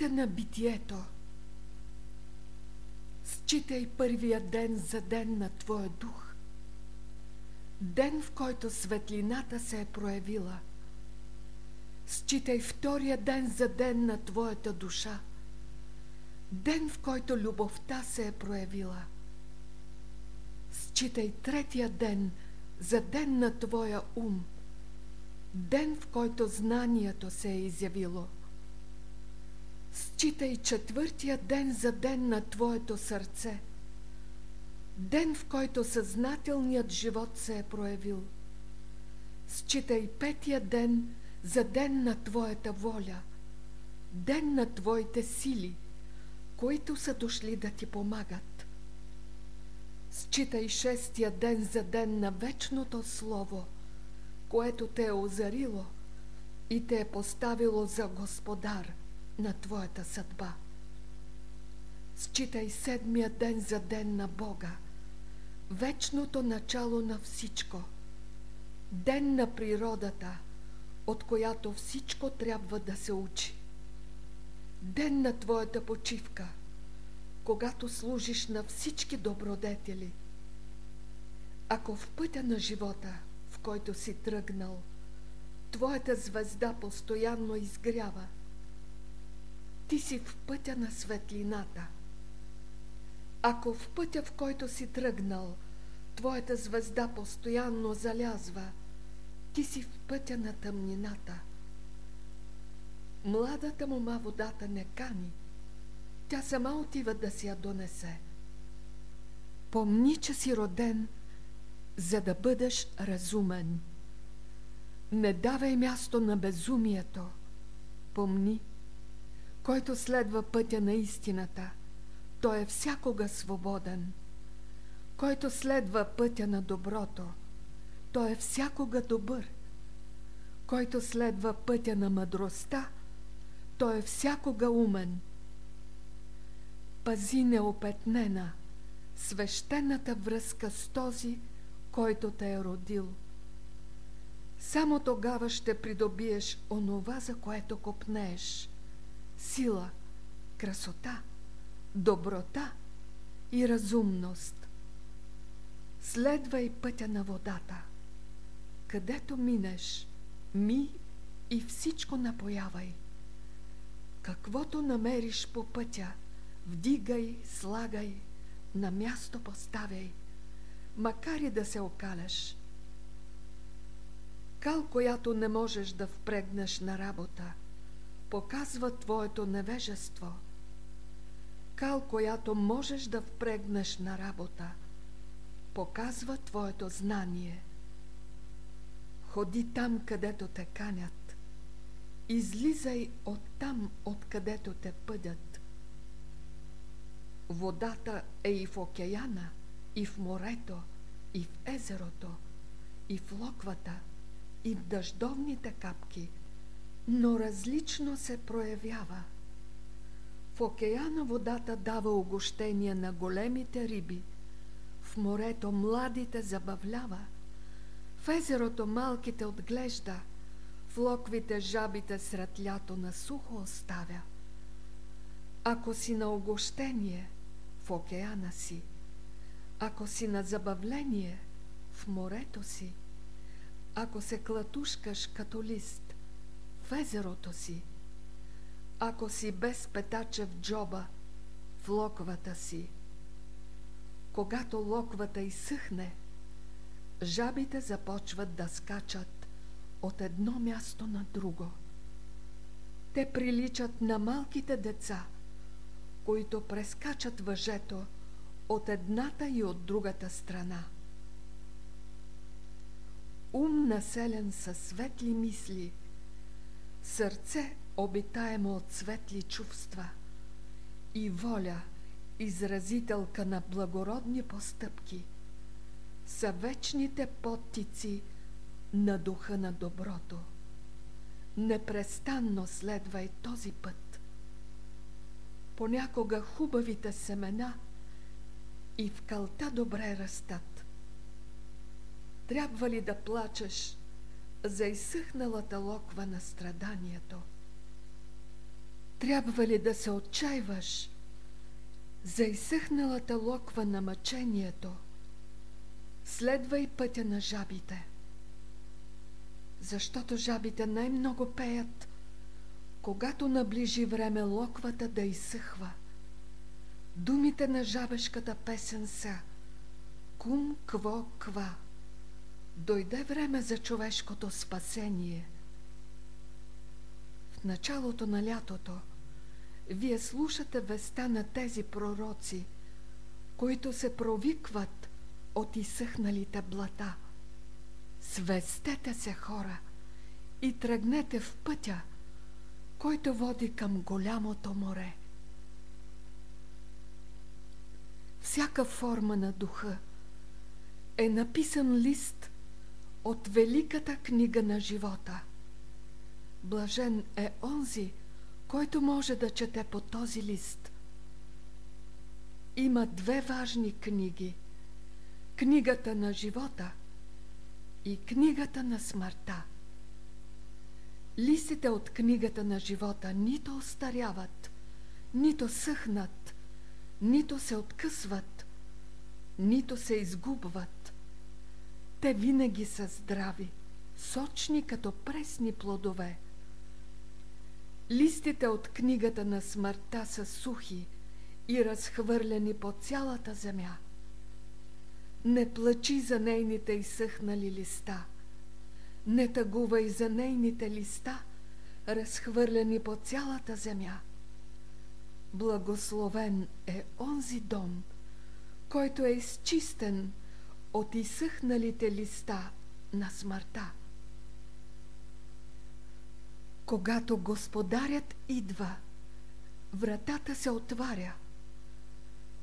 пътя на битието. Считай първия ден за ден на Твоя дух. Ден, в който светлината се е проявила. Считай втория ден за ден на Твоята душа. Ден, в който любовта се е проявила. Считай третия ден за ден на Твоя ум. Ден, в който знанието се е изявило – Считай четвъртия ден за ден на Твоето сърце. Ден, в който съзнателният живот се е проявил. Считай петия ден за ден на Твоята воля. Ден на Твоите сили, които са дошли да ти помагат. Считай шестия ден за ден на вечното Слово, което те е озарило и те е поставило за Господар – на твоята съдба. Считай седмия ден за ден на Бога, вечното начало на всичко, ден на природата, от която всичко трябва да се учи. Ден на твоята почивка, когато служиш на всички добродетели. Ако в пътя на живота, в който си тръгнал, твоята звезда постоянно изгрява – ти си в пътя на светлината. Ако в пътя, в който си тръгнал, твоята звезда постоянно залязва, ти си в пътя на тъмнината. Младата мома водата не кани, тя сама отива да си я донесе. Помни, че си роден, за да бъдеш разумен. Не давай място на безумието. Помни, който следва пътя на истината, той е всякога свободен. Който следва пътя на доброто, той е всякога добър. Който следва пътя на мъдростта, той е всякога умен. Пази неопетнена свещената връзка с този, който те е родил. Само тогава ще придобиеш онова, за което копнееш сила, красота, доброта и разумност. Следвай пътя на водата. Където минеш, ми и всичко напоявай. Каквото намериш по пътя, вдигай, слагай, на място поставяй, макар и да се окаляш. Кал, която не можеш да впрегнеш на работа, показва твоето невежество. Кал, която можеш да впрегнеш на работа, показва твоето знание. Ходи там, където те канят. Излизай от там, откъдето те пъдят. Водата е и в океана, и в морето, и в езерото, и в локвата, и в дъждовните капки – но различно се проявява. В океана водата дава огощение на големите риби, в морето младите забавлява, в езерото малките отглежда, в локвите жабите сред лято на сухо оставя. Ако си на огощение, в океана си, ако си на забавление, в морето си, ако се клатушкаш като лист, в езерото си. Ако си без петача в джоба, в локвата си. Когато локвата изсъхне, жабите започват да скачат от едно място на друго. Те приличат на малките деца, които прескачат въжето от едната и от другата страна. Ум населен със светли мисли – сърце обитаемо от светли чувства и воля, изразителка на благородни постъпки, са вечните подтици на духа на доброто. Непрестанно следвай този път. Понякога хубавите семена и в калта добре растат. Трябва ли да плачеш за изсъхналата локва на страданието. Трябва ли да се отчаиваш за изсъхналата локва на мъчението? Следвай пътя на жабите. Защото жабите най-много пеят, когато наближи време локвата да изсъхва. Думите на жабешката песен са Кум кво ква. Дойде време за човешкото спасение. В началото на лятото вие слушате веста на тези пророци, които се провикват от изсъхналите блата. Свестете се, хора, и тръгнете в пътя, който води към голямото море. Всяка форма на духа е написан лист от великата книга на живота. Блажен е онзи, който може да чете по този лист. Има две важни книги – книгата на живота и книгата на смъртта. Листите от книгата на живота нито остаряват, нито съхнат, нито се откъсват, нито се изгубват. Те винаги са здрави, сочни като пресни плодове. Листите от книгата на смъртта са сухи и разхвърляни по цялата земя – не плачи за нейните изсъхнали листа. Не тъгувай за нейните листа, разхвърляни по цялата земя. Благословен е онзи дом, който е изчистен от изсъхналите листа на смъртта. Когато господарят идва, вратата се отваря.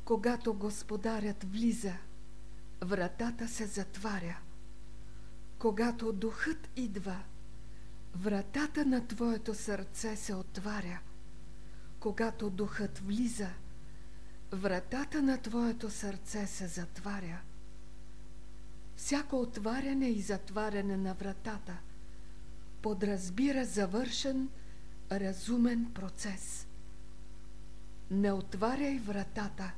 Когато господарят влиза – вратата се затваря. Когато духът идва, вратата на твоето сърце се отваря. Когато духът влиза, вратата на твоето сърце се затваря. Всяко отваряне и затваряне на вратата подразбира завършен, разумен процес. Не отваряй вратата,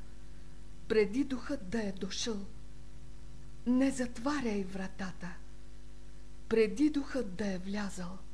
преди духът да е дошъл – не затваряй вратата, преди духът да е влязал –